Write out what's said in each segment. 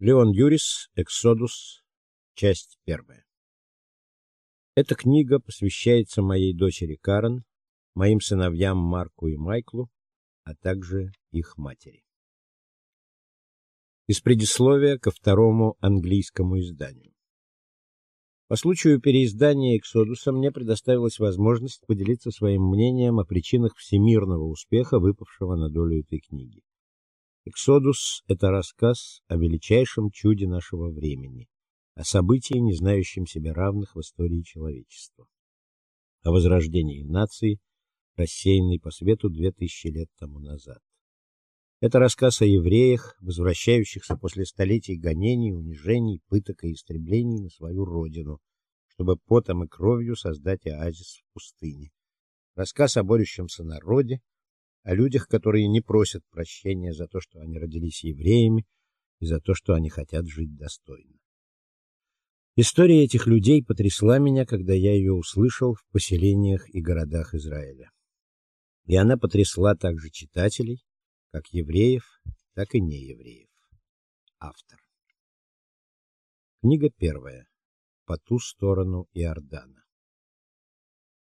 Леон Юрис, Эксодус, часть первая. Эта книга посвящается моей дочери Карен, моим сыновьям Марку и Майклу, а также их матери. Из предисловия ко второму английскому изданию. По случаю переиздания Эксодуса мне предоставилась возможность поделиться своим мнением о причинах всемирного успеха, выпавшего на долю этой книги. Эксодус это рассказ о величайшем чуде нашего времени, о событии, не знающем себе равных в истории человечества, о возрождении нации, рассеянной по свету две тысячи лет тому назад. Это рассказ о евреях, возвращающихся после столетий гонений, унижений, пыток и истреблений на свою родину, чтобы потом и кровью создать оазис в пустыне. Рассказ о борющемся народе, о людях, которые не просят прощения за то, что они родились евреями, и за то, что они хотят жить достойно. История этих людей потрясла меня, когда я ее услышал в поселениях и городах Израиля. И она потрясла также читателей, как евреев, так и неевреев. Автор. Книга первая. По ту сторону Иордана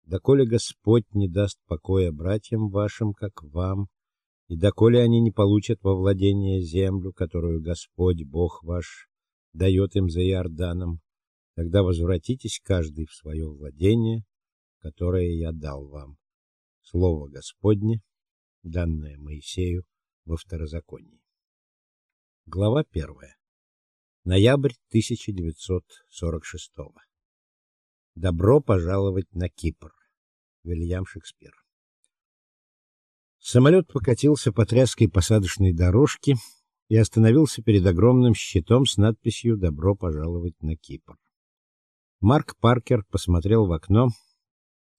доколе Господь не даст покоя братьям вашим, как вам, и доколе они не получат во владение землю, которую Господь Бог ваш дает им за Иорданом, тогда возвратитесь каждый в свое владение, которое я дал вам. Слово Господне, данное Моисею во Второзаконии. Глава первая. Ноябрь 1946. Добро пожаловать на Кипр. Вильям Шекспир. Самолет покатился по тряской посадочной дорожке и остановился перед огромным щитом с надписью «Добро пожаловать на Кипр». Марк Паркер посмотрел в окно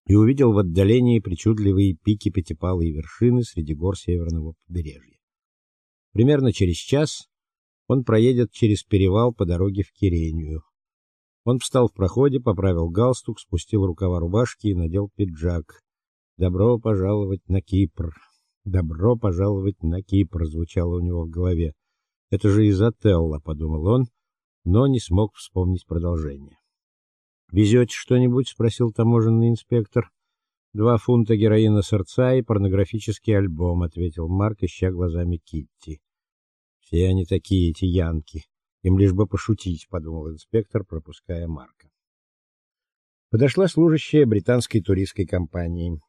и увидел в отдалении причудливые пики пятипалой вершины среди гор северного побережья. Примерно через час он проедет через перевал по дороге в Кирению. Он встал в проходе, поправил галстук, спустил рукава рубашки и надел пиджак. Добро пожаловать на Кипр. Добро пожаловать на Кипр звучало у него в голове. Это же из Отелла, подумал он, но не смог вспомнить продолжение. Везете что-нибудь? спросил таможенный инспектор. Два фунта героина сердца и порнографический альбом, ответил Марк, ища глазами Китти. Все они такие эти янки. Им лишь бы пошутить, подумал инспектор, пропуская Марка. Подошла служащая британской туристской компании.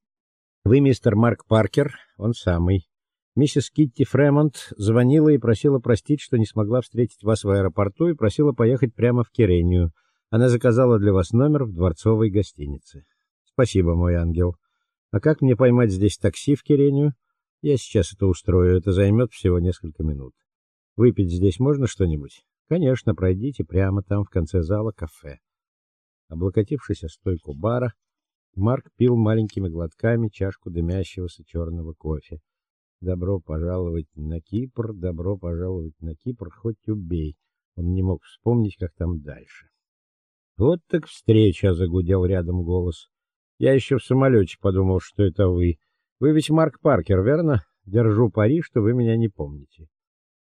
Вы мистер Марк Паркер, он самый. Миссис Китти Фремонт звонила и просила простить, что не смогла встретить вас в аэропорту и просила поехать прямо в Кирению. Она заказала для вас номер в дворцовой гостинице. Спасибо, мой ангел. А как мне поймать здесь такси в Кирению? Я сейчас это устрою, это займет всего несколько минут. Выпить здесь можно что-нибудь? Конечно, пройдите прямо там в конце зала кафе. Облокотившись о стойку бара, Марк пил маленькими глотками чашку дымящегося черного кофе. Добро пожаловать на Кипр, добро пожаловать на Кипр, хоть убей. Он не мог вспомнить, как там дальше. Вот так встреча, загудел рядом голос. Я еще в самолете подумал, что это вы. Вы ведь Марк Паркер, верно? Держу пари, что вы меня не помните.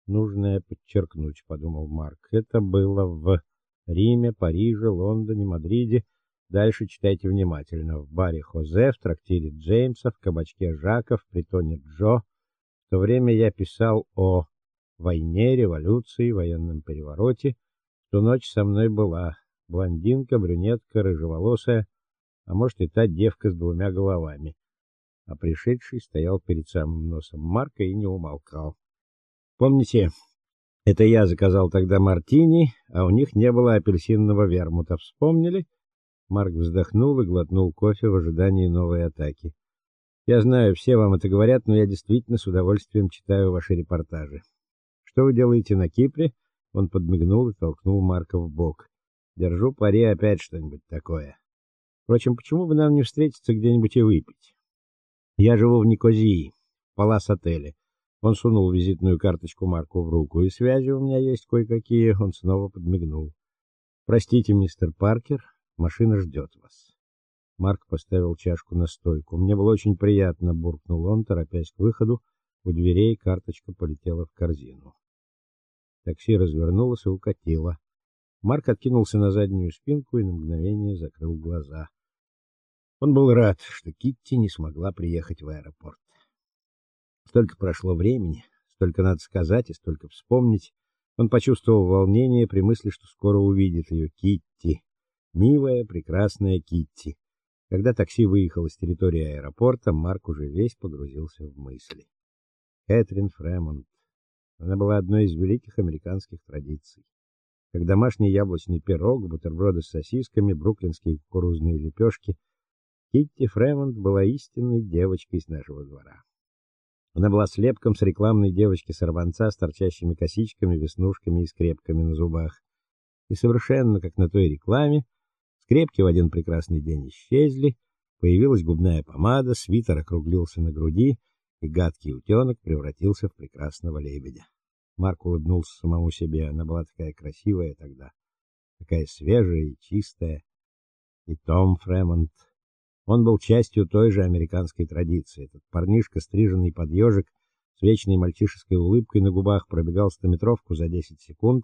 Нужно подчеркнуть, подумал Марк. Это было в Риме, Париже, Лондоне, Мадриде. Дальше читайте внимательно. В баре Хозе, в трактире Джеймса, в кабачке Жака, в притоне Джо. В то время я писал о войне, революции, военном перевороте. В ту ночь со мной была блондинка, брюнетка, рыжеволосая, а может и та девка с двумя головами. А пришедший стоял перед самым носом Марка и не умолкал. Помните, это я заказал тогда мартини, а у них не было апельсинного вермута. Вспомнили? Марк вздохнул и глотнул кофе в ожидании новой атаки. Я знаю, все вам это говорят, но я действительно с удовольствием читаю ваши репортажи. Что вы делаете на Кипре? Он подмигнул и толкнул Марка в бок. Держу пари опять что-нибудь такое. Впрочем, почему бы нам не встретиться где-нибудь и выпить? Я живу в Никозии, в Палас-отеле. Он сунул визитную карточку Марку в руку. И связи у меня есть кое-какие. Он снова подмигнул. Простите, мистер Паркер, машина ждет вас. Марк поставил чашку на стойку. Мне было очень приятно, буркнул он, торопясь к выходу. У дверей карточка полетела в корзину. Такси развернулось и укатило. Марк откинулся на заднюю спинку и на мгновение закрыл глаза. Он был рад, что Китти не смогла приехать в аэропорт. Столько прошло времени, столько надо сказать и столько вспомнить. Он почувствовал волнение при мысли, что скоро увидит ее Китти, милая, прекрасная Китти. Когда такси выехало с территории аэропорта, Марк уже весь погрузился в мысли. Кэтрин Фремонт. Она была одной из великих американских традиций. Как домашний яблочный пирог, бутерброды с сосисками, бруклинские кукурузные лепешки, Китти Фремонт была истинной девочкой из нашего двора. Она была слепком с рекламной девочки-сорванца с торчащими косичками, веснушками и скрепками на зубах. И совершенно как на той рекламе, Скрепки в один прекрасный день исчезли, появилась губная помада, свитер округлился на груди, и гадкий утенок превратился в прекрасного лебедя. Марк улыбнулся самому себе. Она была такая красивая тогда, такая свежая и чистая. И Том Фремонт, он был частью той же американской традиции. Этот парнишка, стриженный под ежик, с вечной мальчишеской улыбкой на губах, пробегал стометровку за 10 секунд,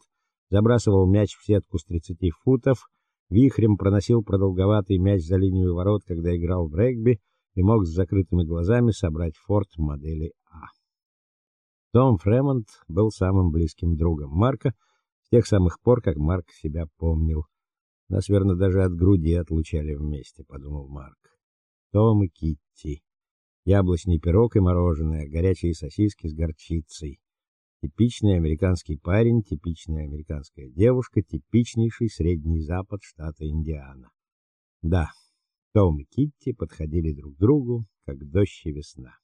забрасывал мяч в сетку с 30 футов вихрем проносил продолговатый мяч за линию ворот, когда играл в регби, и мог с закрытыми глазами собрать форт модели А. Том Фремонт был самым близким другом Марка с тех самых пор, как Марк себя помнил. Нас, верно, даже от груди отлучали вместе, подумал Марк. Том и Китти. Яблочный пирог и мороженое, горячие сосиски с горчицей. Типичный американский парень, типичная американская девушка, типичнейший средний запад штата Индиана. Да, Том и Китти подходили друг к другу, как дождь и весна.